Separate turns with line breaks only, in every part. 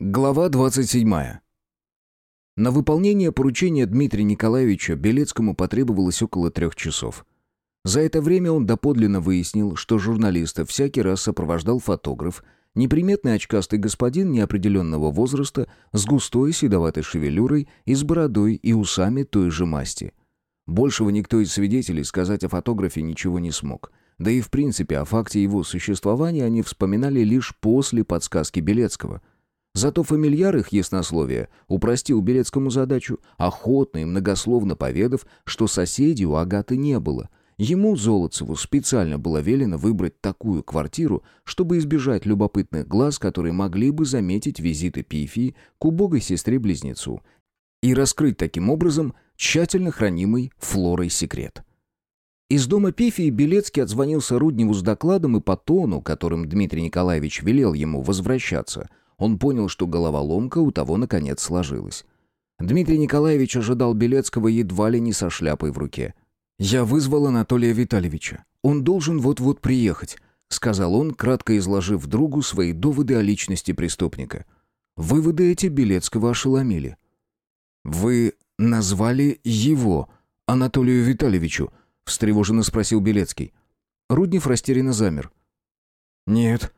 Глава 27. На выполнение поручения Дмитрия Николаевича Белецкому потребовалось около трех часов. За это время он доподлинно выяснил, что журналиста всякий раз сопровождал фотограф, неприметный очкастый господин неопределенного возраста с густой седоватой шевелюрой и с бородой и усами той же масти. Большего никто из свидетелей сказать о фотографе ничего не смог. Да и в принципе о факте его существования они вспоминали лишь после подсказки Белецкого – Зато фамильяр их яснословия упростил Белецкому задачу, охотно и многословно поведав, что соседей у Агаты не было. Ему, Золотцеву, специально было велено выбрать такую квартиру, чтобы избежать любопытных глаз, которые могли бы заметить визиты Пифии к убогой сестре-близнецу, и раскрыть таким образом тщательно хранимый Флорой секрет. Из дома Пифии Белецкий отзвонился Рудневу с докладом и по тону, которым Дмитрий Николаевич велел ему возвращаться – он понял, что головоломка у того наконец сложилась. Дмитрий Николаевич ожидал Белецкого едва ли не со шляпой в руке. «Я вызвал Анатолия Витальевича. Он должен вот-вот приехать», — сказал он, кратко изложив другу свои доводы о личности преступника. Выводы эти Белецкого ошеломили. «Вы назвали его, Анатолию Витальевичу?» — встревоженно спросил Белецкий. Руднев растерянно замер. «Нет», —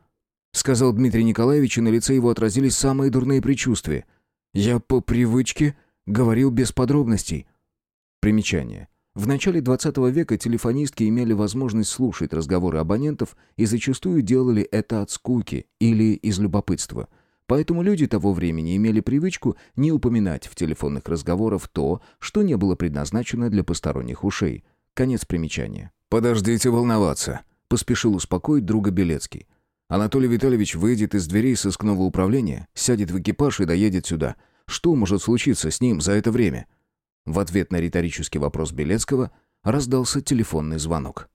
сказал Дмитрий Николаевич, и на лице его отразились самые дурные предчувствия. «Я по привычке говорил без подробностей». Примечание. В начале 20 века телефонистки имели возможность слушать разговоры абонентов и зачастую делали это от скуки или из любопытства. Поэтому люди того времени имели привычку не упоминать в телефонных разговорах то, что не было предназначено для посторонних ушей. Конец примечания.
«Подождите волноваться», —
поспешил успокоить друга Белецкий.
Анатолий Витальевич выйдет из дверей сыскного управления, сядет в экипаж и доедет сюда. Что может случиться с ним за это время?
В ответ на риторический вопрос Белецкого раздался телефонный звонок.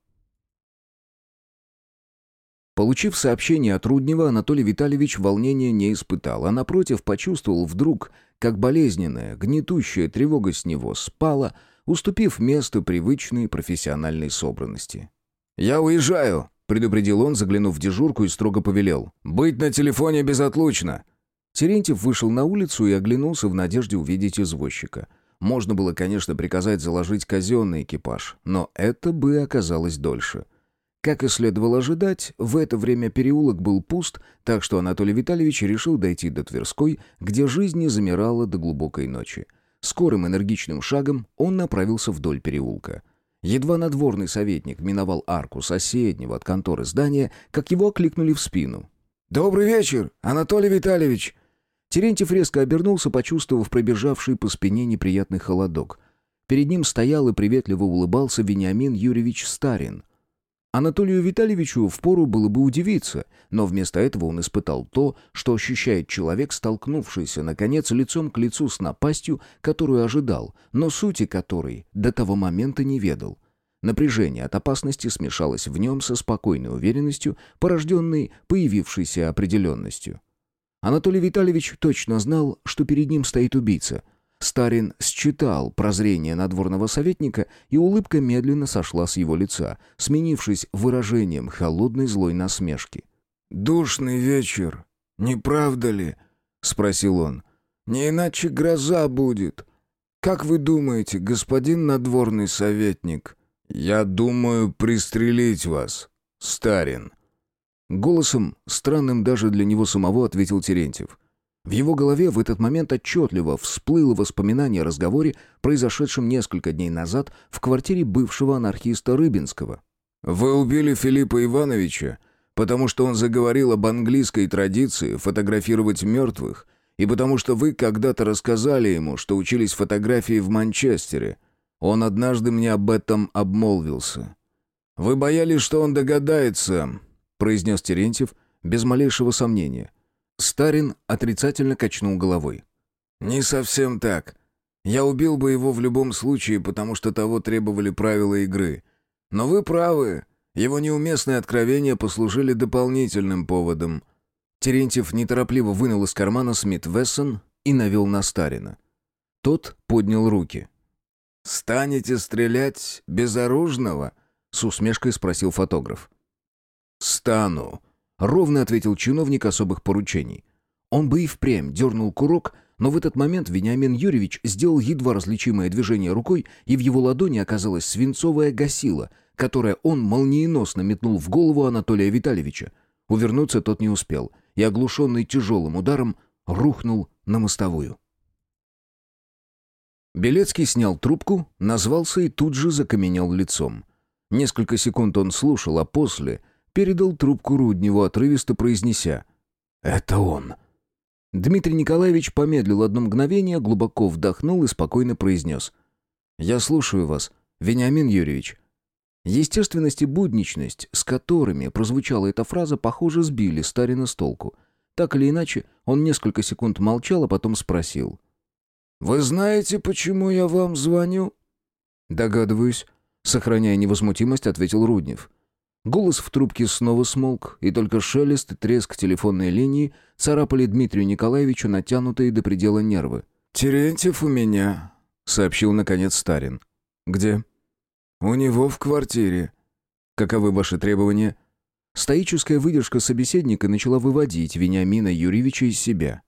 Получив сообщение от Руднева, Анатолий Витальевич волнения не испытал, а напротив почувствовал вдруг, как болезненная, гнетущая тревога с него спала, уступив место привычной профессиональной собранности.
«Я уезжаю!» Предупредил он, заглянув в дежурку и строго повелел. «Быть на телефоне безотлучно!»
Терентьев вышел на улицу и оглянулся в надежде увидеть извозчика. Можно было, конечно, приказать заложить казенный экипаж, но это бы оказалось дольше. Как и следовало ожидать, в это время переулок был пуст, так что Анатолий Витальевич решил дойти до Тверской, где жизнь не замирала до глубокой ночи. Скорым энергичным шагом он направился вдоль переулка. Едва надворный советник миновал арку соседнего от конторы здания, как его окликнули в спину.
«Добрый вечер, Анатолий Витальевич!»
Терентьев резко обернулся, почувствовав пробежавший по спине неприятный холодок. Перед ним стоял и приветливо улыбался Вениамин Юрьевич Старин. Анатолию Витальевичу впору было бы удивиться, но вместо этого он испытал то, что ощущает человек, столкнувшийся, наконец, лицом к лицу с напастью, которую ожидал, но сути которой до того момента не ведал. Напряжение от опасности смешалось в нем со спокойной уверенностью, порожденной появившейся определенностью. Анатолий Витальевич точно знал, что перед ним стоит убийца — Старин считал прозрение надворного советника, и улыбка медленно сошла с его лица, сменившись выражением холодной злой насмешки.
«Душный вечер, не правда ли?» — спросил он. «Не иначе гроза будет. Как вы думаете, господин надворный советник?» «Я думаю пристрелить вас, Старин».
Голосом, странным даже для него самого, ответил Терентьев. В его голове в этот момент отчетливо всплыло воспоминание о разговоре, произошедшем несколько дней назад в квартире бывшего анархиста Рыбинского.
«Вы убили Филиппа Ивановича, потому что он заговорил об английской традиции фотографировать мертвых, и потому что вы когда-то рассказали ему, что учились фотографии в Манчестере. Он однажды мне об этом обмолвился. Вы боялись, что он догадается», — произнес Терентьев без малейшего сомнения.
Старин отрицательно качнул головой.
«Не совсем так. Я убил бы его в любом случае, потому что того требовали правила игры. Но вы правы. Его неуместные откровения послужили дополнительным поводом».
Терентьев неторопливо вынул из кармана Смит Вессон и навел на Старина. Тот поднял руки.
«Станете стрелять безоружного?» — с усмешкой спросил фотограф.
«Стану», Ровно ответил чиновник особых поручений. Он бы и впрямь дернул курок, но в этот момент Вениамин Юрьевич сделал едва различимое движение рукой, и в его ладони оказалась свинцовая гасила, которое он молниеносно метнул в голову Анатолия Витальевича. Увернуться тот не успел, и, оглушенный тяжелым ударом, рухнул на мостовую. Белецкий снял трубку, назвался и тут же закаменел лицом. Несколько секунд он слушал, а после передал трубку Рудневу, отрывисто произнеся «Это он». Дмитрий Николаевич помедлил одно мгновение, глубоко вдохнул и спокойно произнес «Я слушаю вас, Вениамин Юрьевич». Естественность и будничность, с которыми прозвучала эта фраза, похоже, сбили Старина с толку. Так или иначе, он несколько секунд молчал, а потом спросил.
«Вы знаете, почему я вам звоню?»
«Догадываюсь», — сохраняя невозмутимость, ответил Руднев. Голос в трубке снова смолк, и только шелест и треск телефонной линии царапали Дмитрию Николаевичу натянутые до предела нервы.
«Терентьев у меня», — сообщил наконец Старин.
«Где?»
«У него в квартире».
«Каковы ваши требования?» Стоическая выдержка собеседника начала выводить Вениамина Юрьевича из себя.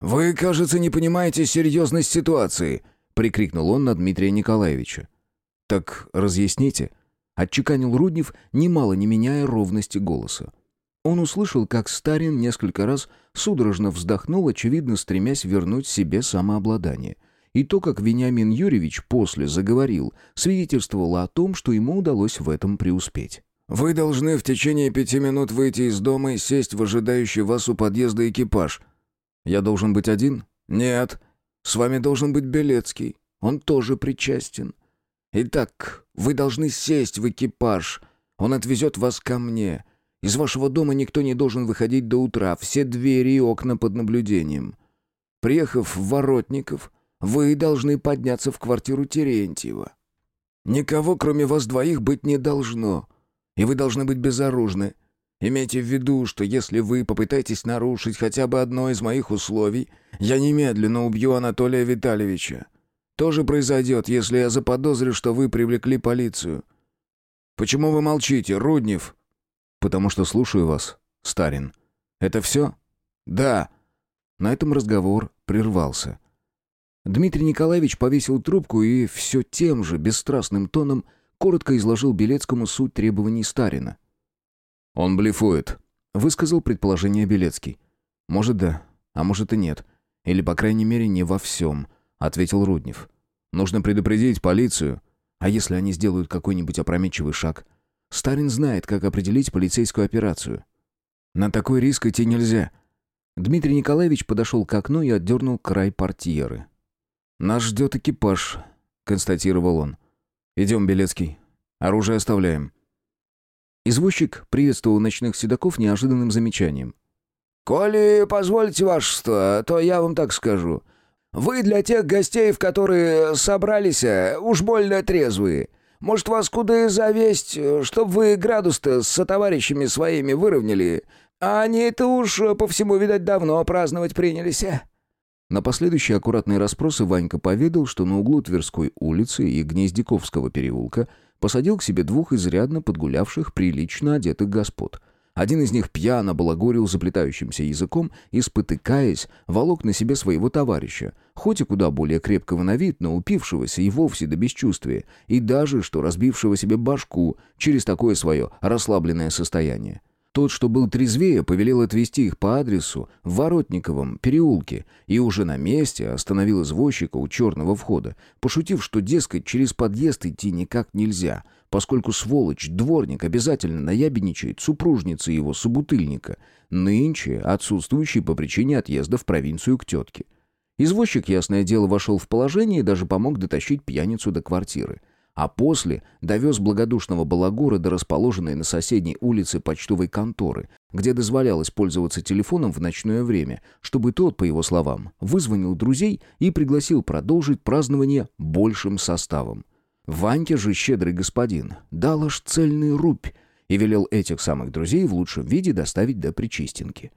«Вы, кажется, не понимаете серьезность ситуации», — прикрикнул он на Дмитрия Николаевича.
«Так разъясните», — отчеканил Руднев, немало не меняя ровности голоса. Он услышал, как Старин несколько раз судорожно вздохнул, очевидно, стремясь вернуть себе самообладание. И то, как Вениамин Юрьевич после заговорил, свидетельствовало о том, что ему удалось в этом преуспеть.
«Вы должны в течение пяти минут выйти из дома и сесть в ожидающий вас у подъезда экипаж»,
я должен быть один?
Нет. С вами должен быть Белецкий. Он тоже причастен. Итак, вы должны сесть в экипаж. Он отвезет вас ко мне. Из вашего дома никто не должен выходить до утра. Все двери и окна под наблюдением. Приехав в Воротников, вы должны подняться в квартиру Терентьева. Никого, кроме вас двоих, быть не должно. И вы должны быть безоружны. Имейте в виду, что если вы попытаетесь нарушить хотя бы одно из моих условий, я немедленно убью Анатолия Витальевича. То же произойдет, если я заподозрю, что вы привлекли полицию. Почему вы молчите, Руднев?
Потому что слушаю вас, Старин. Это все?
Да.
На этом разговор прервался. Дмитрий Николаевич повесил трубку и все тем же бесстрастным тоном коротко изложил Белецкому суть требований Старина.
«Он блефует», —
высказал предположение Белецкий. «Может, да, а может и нет. Или, по крайней мере, не во всем», — ответил Руднев. «Нужно предупредить полицию. А если они сделают какой-нибудь опрометчивый шаг? Старин знает, как определить полицейскую операцию. На такой риск идти нельзя». Дмитрий Николаевич подошел к окну и отдернул край портьеры. «Нас ждет экипаж», — констатировал он. «Идем, Белецкий. Оружие оставляем». Извозчик приветствовал ночных седаков неожиданным замечанием.
«Коли позволите, вашество, то я вам так скажу. Вы для тех гостей, в которые собрались, уж больно трезвые. Может, вас куда и завесть, чтоб вы градус-то с товарищами своими выровняли? А они-то уж по всему, видать, давно праздновать принялись».
На последующие аккуратные расспросы Ванька поведал, что на углу Тверской улицы и Гнездяковского переулка посадил к себе двух изрядно подгулявших, прилично одетых господ. Один из них пьяно балагурил заплетающимся языком и, спотыкаясь, волок на себе своего товарища, хоть и куда более крепкого на вид, но упившегося и вовсе до бесчувствия, и даже что разбившего себе башку через такое свое расслабленное состояние. Тот, что был трезвее, повелел отвезти их по адресу в Воротниковом переулке и уже на месте остановил извозчика у черного входа, пошутив, что, дескать, через подъезд идти никак нельзя, поскольку сволочь, дворник обязательно наябедничает супружнице его собутыльника, нынче отсутствующей по причине отъезда в провинцию к тетке. Извозчик, ясное дело, вошел в положение и даже помог дотащить пьяницу до квартиры – а после довез благодушного балагура до расположенной на соседней улице почтовой конторы, где дозволялось пользоваться телефоном в ночное время, чтобы тот, по его словам, вызвонил друзей и пригласил продолжить празднование большим составом. Ваньке же щедрый господин дал аж цельный рубь и велел этих самых друзей в лучшем виде доставить до Причистенки.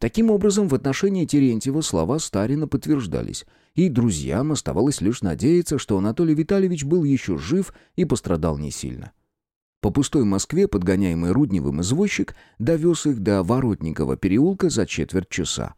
Таким образом, в отношении Терентьева слова Старина подтверждались, и друзьям оставалось лишь надеяться, что Анатолий Витальевич был еще жив и пострадал не сильно. По пустой Москве, подгоняемый Рудневым извозчик, довез их до Воротникова переулка за четверть часа.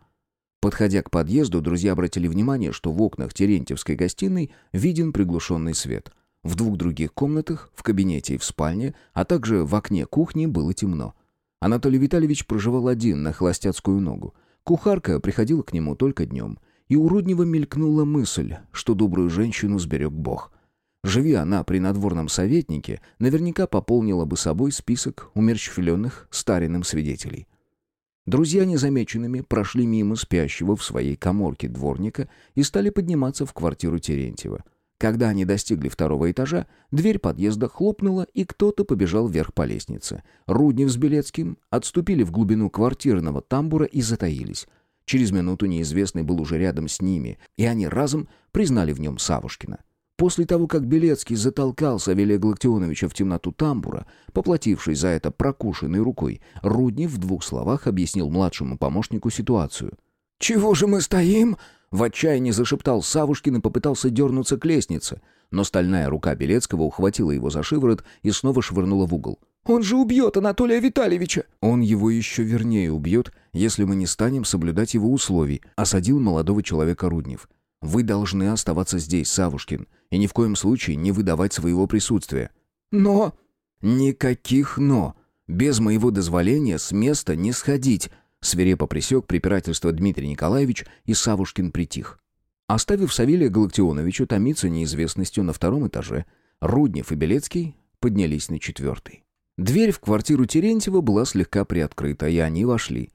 Подходя к подъезду, друзья обратили внимание, что в окнах Терентьевской гостиной виден приглушенный свет. В двух других комнатах, в кабинете и в спальне, а также в окне кухни было темно. Анатолий Витальевич проживал один на холостяцкую ногу. Кухарка приходила к нему только днем. И у Руднева мелькнула мысль, что добрую женщину сберег Бог. Живи она при надворном советнике, наверняка пополнила бы собой список умерщвленных старинным свидетелей. Друзья незамеченными прошли мимо спящего в своей коморке дворника и стали подниматься в квартиру Терентьева. Когда они достигли второго этажа, дверь подъезда хлопнула, и кто-то побежал вверх по лестнице. Руднев с Белецким отступили в глубину квартирного тамбура и затаились. Через минуту неизвестный был уже рядом с ними, и они разом признали в нем Савушкина. После того, как Белецкий затолкал Савелия Галактионовича в темноту тамбура, поплатившись за это прокушенной рукой, Руднев в двух словах объяснил младшему помощнику ситуацию.
«Чего же мы стоим?»
В отчаянии зашептал Савушкин и попытался дернуться к лестнице, но стальная рука Белецкого ухватила его за шиворот и снова швырнула в угол.
«Он же убьет Анатолия Витальевича!»
«Он его еще вернее убьет, если мы не станем соблюдать его условий», осадил молодого человека Руднев. Вы должны оставаться здесь, Савушкин, и ни в коем случае не выдавать своего присутствия.
Но...
Никаких «но». Без моего дозволения с места не сходить. Свирепо пресек препирательство Дмитрий Николаевич, и Савушкин притих. Оставив Савелия Галактионовича томиться неизвестностью на втором этаже, Руднев и Белецкий поднялись на четвертый. Дверь в квартиру Терентьева была слегка приоткрыта, и они вошли.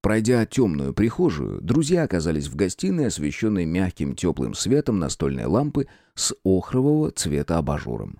Пройдя темную прихожую, друзья оказались в гостиной, освещенной мягким теплым светом настольной лампы с охрового цвета абажуром.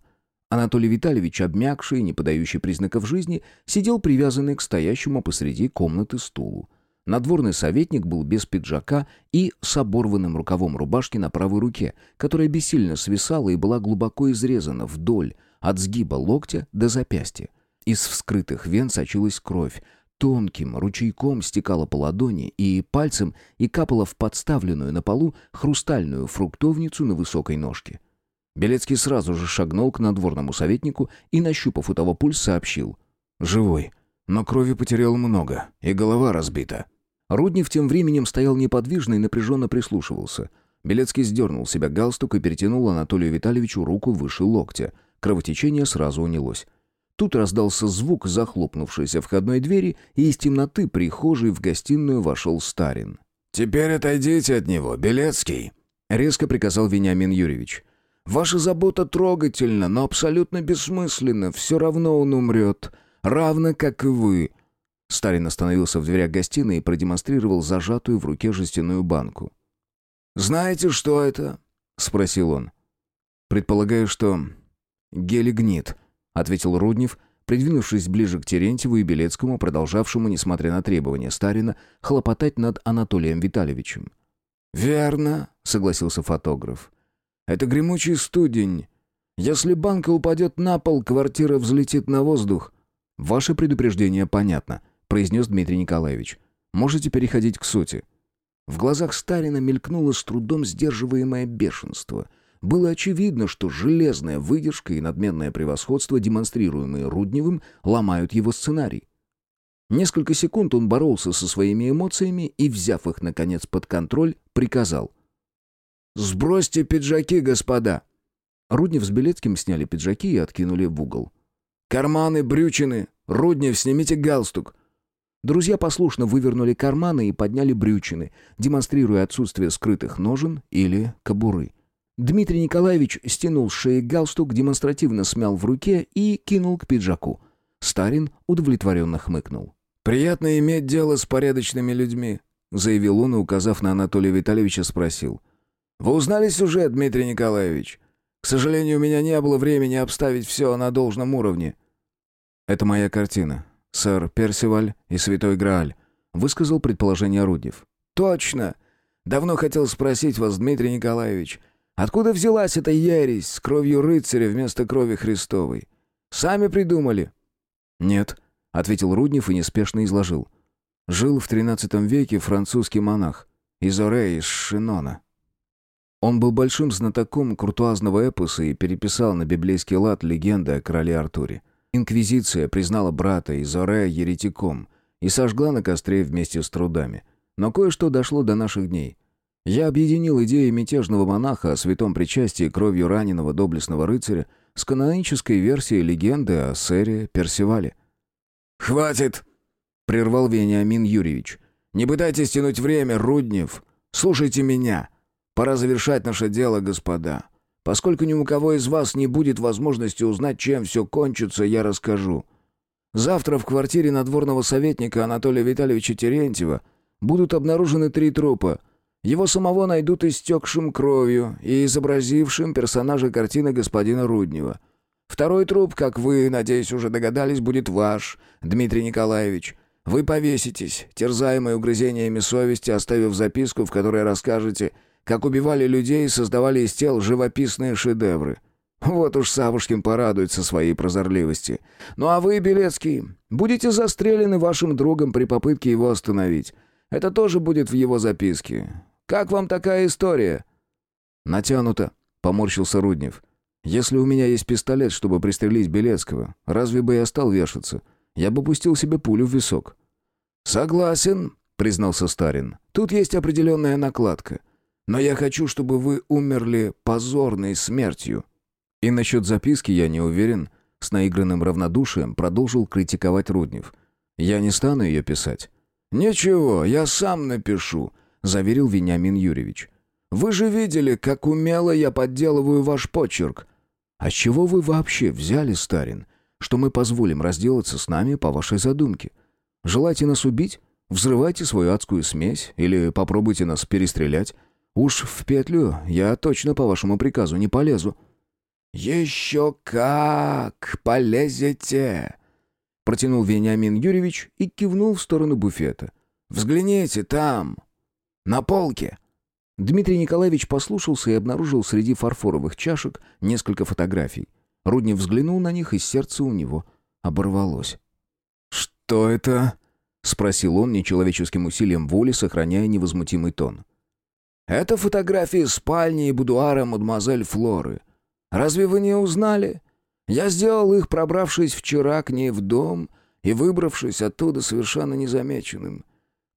Анатолий Витальевич, обмякший и не подающий признаков жизни, сидел привязанный к стоящему посреди комнаты стулу. Надворный советник был без пиджака и с оборванным рукавом рубашки на правой руке, которая бессильно свисала и была глубоко изрезана вдоль, от сгиба локтя до запястья. Из вскрытых вен сочилась кровь, тонким ручейком стекала по ладони и пальцем и капала в подставленную на полу хрустальную фруктовницу на высокой ножке. Белецкий сразу же шагнул к надворному советнику и, нащупав у того пульс, сообщил. «Живой, но крови потерял много, и голова разбита». Руднев тем временем стоял неподвижно и напряженно прислушивался. Белецкий сдернул себя галстук и перетянул Анатолию Витальевичу руку выше локтя. Кровотечение сразу унялось. Тут раздался звук захлопнувшейся входной двери, и из темноты прихожей в гостиную вошел Старин.
«Теперь отойдите от него, Белецкий», — резко приказал Вениамин Юрьевич.
«Ваша забота трогательна, но абсолютно бессмысленна. Все равно он умрет, равно как и вы».
Старин остановился в дверях гостиной и продемонстрировал зажатую в руке жестяную банку.
«Знаете, что это?» — спросил он.
«Предполагаю, что гелигнит», — ответил Руднев, придвинувшись ближе к Терентьеву и Белецкому, продолжавшему, несмотря на требования Старина, хлопотать над Анатолием Витальевичем.
«Верно», — согласился фотограф. «Это гремучий студень. Если банка упадет на пол, квартира взлетит на воздух».
«Ваше предупреждение понятно», — произнес Дмитрий Николаевич. «Можете переходить к сути». В глазах Старина мелькнуло с трудом сдерживаемое бешенство — было очевидно, что железная выдержка и надменное превосходство, демонстрируемые Рудневым, ломают его сценарий. Несколько секунд он боролся со своими эмоциями и, взяв их, наконец, под контроль, приказал.
«Сбросьте пиджаки, господа!»
Руднев с Белецким сняли пиджаки и откинули в угол.
«Карманы, брючины! Руднев, снимите галстук!»
Друзья послушно вывернули карманы и подняли брючины, демонстрируя отсутствие скрытых ножен или кобуры. Дмитрий Николаевич стянул с шеи галстук, демонстративно смял в руке и кинул к пиджаку. Старин удовлетворенно хмыкнул.
«Приятно иметь дело с порядочными людьми», — заявил он и, указав на Анатолия Витальевича, спросил. «Вы узнали сюжет, Дмитрий Николаевич? К сожалению, у меня не было времени обставить все на должном уровне».
«Это моя картина. Сэр Персиваль и Святой Грааль», — высказал предположение Руднев.
«Точно. Давно хотел спросить вас, Дмитрий Николаевич». Откуда взялась эта ересь с кровью рыцаря вместо крови Христовой? Сами придумали?»
«Нет», — ответил Руднев и неспешно изложил. «Жил в XIII веке французский монах Изоре из Шинона. Он был большим знатоком куртуазного эпоса и переписал на библейский лад легенды о короле Артуре. Инквизиция признала брата Изоре еретиком и сожгла на костре вместе с трудами. Но кое-что дошло до наших дней. Я объединил идеи мятежного монаха о святом причастии кровью раненого доблестного рыцаря с канонической версией легенды о сэре Персивале.
«Хватит!» — прервал Вениамин Юрьевич. «Не пытайтесь тянуть время, Руднев. Слушайте меня. Пора завершать наше дело, господа. Поскольку ни у кого из вас не будет возможности узнать, чем все кончится, я расскажу. Завтра в квартире надворного советника Анатолия Витальевича Терентьева будут обнаружены три трупа. Его самого найдут истекшим кровью и изобразившим персонажа картины господина Руднева. Второй труп, как вы, надеюсь, уже догадались, будет ваш, Дмитрий Николаевич. Вы повеситесь, терзаемые угрызениями совести, оставив записку, в которой расскажете, как убивали людей и создавали из тел живописные шедевры. Вот уж Савушкин порадуется своей прозорливости. Ну а вы, Белецкий, будете застрелены вашим другом при попытке его остановить. Это тоже будет в его записке. Как вам такая история?»
«Натянуто», — поморщился Руднев. «Если у меня есть пистолет, чтобы пристрелить Белецкого, разве бы я стал вешаться? Я бы пустил себе пулю в висок».
«Согласен», — признался Старин. «Тут есть определенная накладка. Но я хочу, чтобы вы умерли позорной смертью».
И насчет записки я не уверен. С наигранным равнодушием продолжил критиковать Руднев. Я не стану ее писать.
«Ничего, я сам напишу», — заверил Вениамин Юрьевич. «Вы же видели, как умело я подделываю ваш почерк».
«А с чего вы вообще взяли, Старин, что мы позволим разделаться с нами по вашей задумке? Желаете нас убить? Взрывайте свою адскую смесь или попробуйте нас перестрелять. Уж в петлю я точно по вашему приказу не полезу».
«Еще как полезете!» Протянул Вениамин Юрьевич и кивнул в сторону буфета. «Взгляните там, на полке!»
Дмитрий Николаевич послушался и обнаружил среди фарфоровых чашек несколько фотографий. Руднев взглянул на них, и сердце у него оборвалось.
«Что это?» — спросил он нечеловеческим усилием воли, сохраняя невозмутимый тон. «Это фотографии спальни и будуара мадемуазель Флоры. Разве вы не узнали? Я сделал их, пробравшись вчера к ней в дом и выбравшись оттуда совершенно незамеченным.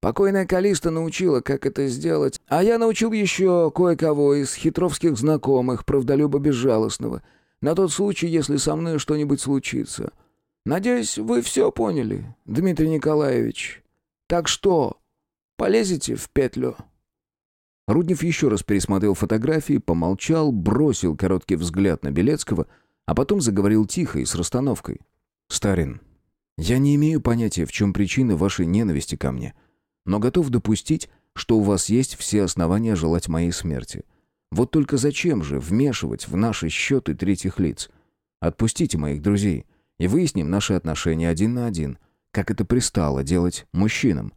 Покойная Калиста научила, как это сделать, а я научил еще кое-кого из хитровских знакомых, правдолюба безжалостного, на тот случай, если со мной что-нибудь случится. Надеюсь, вы все поняли, Дмитрий Николаевич. Так что, полезете в петлю?»
Руднев еще раз пересмотрел фотографии, помолчал, бросил короткий взгляд на Белецкого, а потом заговорил тихо и с расстановкой. «Старин, я не имею понятия, в чем причина вашей ненависти ко мне, но готов допустить, что у вас есть все основания желать моей смерти. Вот только зачем же вмешивать в наши счеты третьих лиц? Отпустите моих друзей и выясним наши отношения один на один, как это пристало делать мужчинам».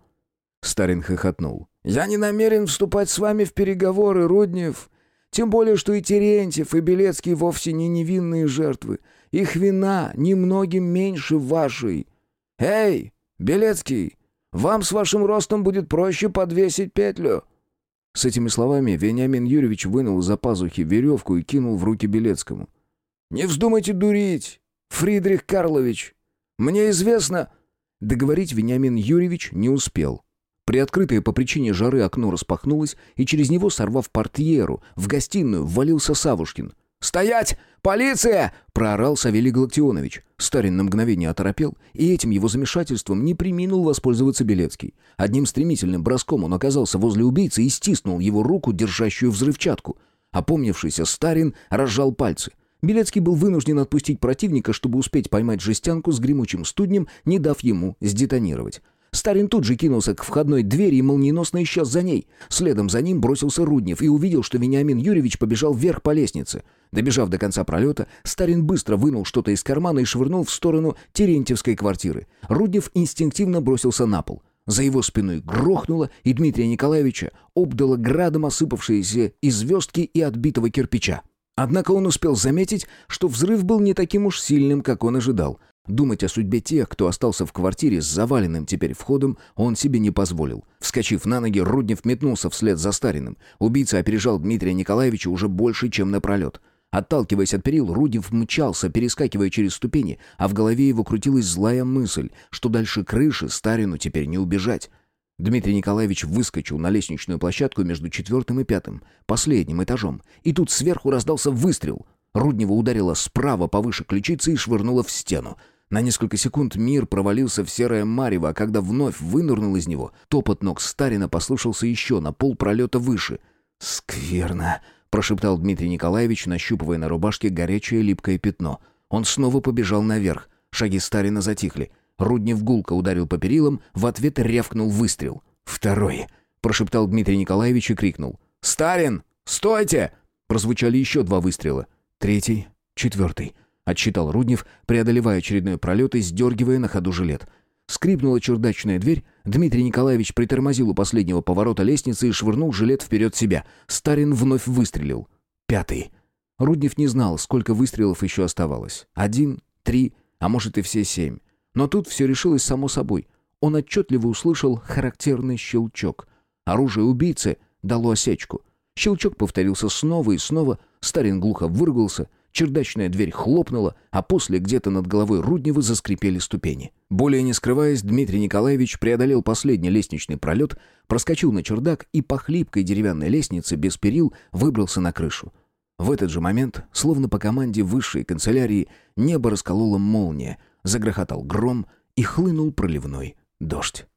Старин хохотнул. «Я не намерен вступать с вами в переговоры, Руднев. Тем более, что и Терентьев, и Белецкий вовсе не невинные жертвы. Их вина немногим меньше вашей. Эй, Белецкий, вам с вашим ростом будет проще подвесить петлю».
С этими словами Вениамин Юрьевич вынул из-за пазухи веревку и кинул в руки Белецкому.
«Не вздумайте дурить, Фридрих Карлович. Мне известно...»
Договорить Вениамин Юрьевич не успел. Приоткрытое по причине жары окно распахнулось, и через него, сорвав портьеру, в гостиную ввалился Савушкин.
«Стоять! Полиция!»
— проорал Савелий Галактионович. Старин на мгновение оторопел, и этим его замешательством не приминул воспользоваться Белецкий. Одним стремительным броском он оказался возле убийцы и стиснул его руку, держащую взрывчатку. Опомнившийся Старин разжал пальцы. Белецкий был вынужден отпустить противника, чтобы успеть поймать жестянку с гремучим студнем, не дав ему сдетонировать. Старин тут же кинулся к входной двери и молниеносно исчез за ней. Следом за ним бросился Руднев и увидел, что Вениамин Юрьевич побежал вверх по лестнице. Добежав до конца пролета, Старин быстро вынул что-то из кармана и швырнул в сторону Терентьевской квартиры. Руднев инстинктивно бросился на пол. За его спиной грохнуло, и Дмитрия Николаевича обдало градом осыпавшиеся из звездки и отбитого кирпича. Однако он успел заметить, что взрыв был не таким уж сильным, как он ожидал. Думать о судьбе тех, кто остался в квартире с заваленным теперь входом, он себе не позволил. Вскочив на ноги, Руднев метнулся вслед за Стариным. Убийца опережал Дмитрия Николаевича уже больше, чем напролет. Отталкиваясь от перил, Руднев мчался, перескакивая через ступени, а в голове его крутилась злая мысль, что дальше крыши Старину теперь не убежать. Дмитрий Николаевич выскочил на лестничную площадку между четвертым и пятым, последним этажом, и тут сверху раздался выстрел. Руднева ударила справа повыше ключицы и швырнула в стену. На несколько секунд мир провалился в серое марево, а когда вновь вынырнул из него, топот ног Старина послышался еще на пол пролета выше. «Скверно!» прошептал Дмитрий Николаевич, нащупывая на рубашке горячее липкое пятно. Он снова побежал наверх. Шаги Старина затихли. Руднев гулко ударил по перилам, в ответ рявкнул выстрел. «Второй!» — прошептал Дмитрий Николаевич и крикнул. «Старин! Стойте!» Прозвучали еще два выстрела. Третий, четвертый. Отсчитал Руднев, преодолевая очередной пролет и сдергивая на ходу жилет. Скрипнула чердачная дверь, Дмитрий Николаевич притормозил у последнего поворота лестницы и швырнул жилет вперед себя. Старин вновь выстрелил. Пятый. Руднев не знал, сколько выстрелов еще оставалось. Один, три, а может и все семь. Но тут все решилось само собой. Он отчетливо услышал характерный щелчок. Оружие убийцы дало осечку. Щелчок повторился снова и снова. Старин глухо выругался — Чердачная дверь хлопнула, а после где-то над головой Руднева заскрипели ступени. Более не скрываясь, Дмитрий Николаевич преодолел последний лестничный пролет, проскочил на чердак и по хлипкой деревянной лестнице без перил выбрался на крышу. В этот же момент, словно по команде высшей канцелярии, небо расколола молния, загрохотал гром и хлынул проливной дождь.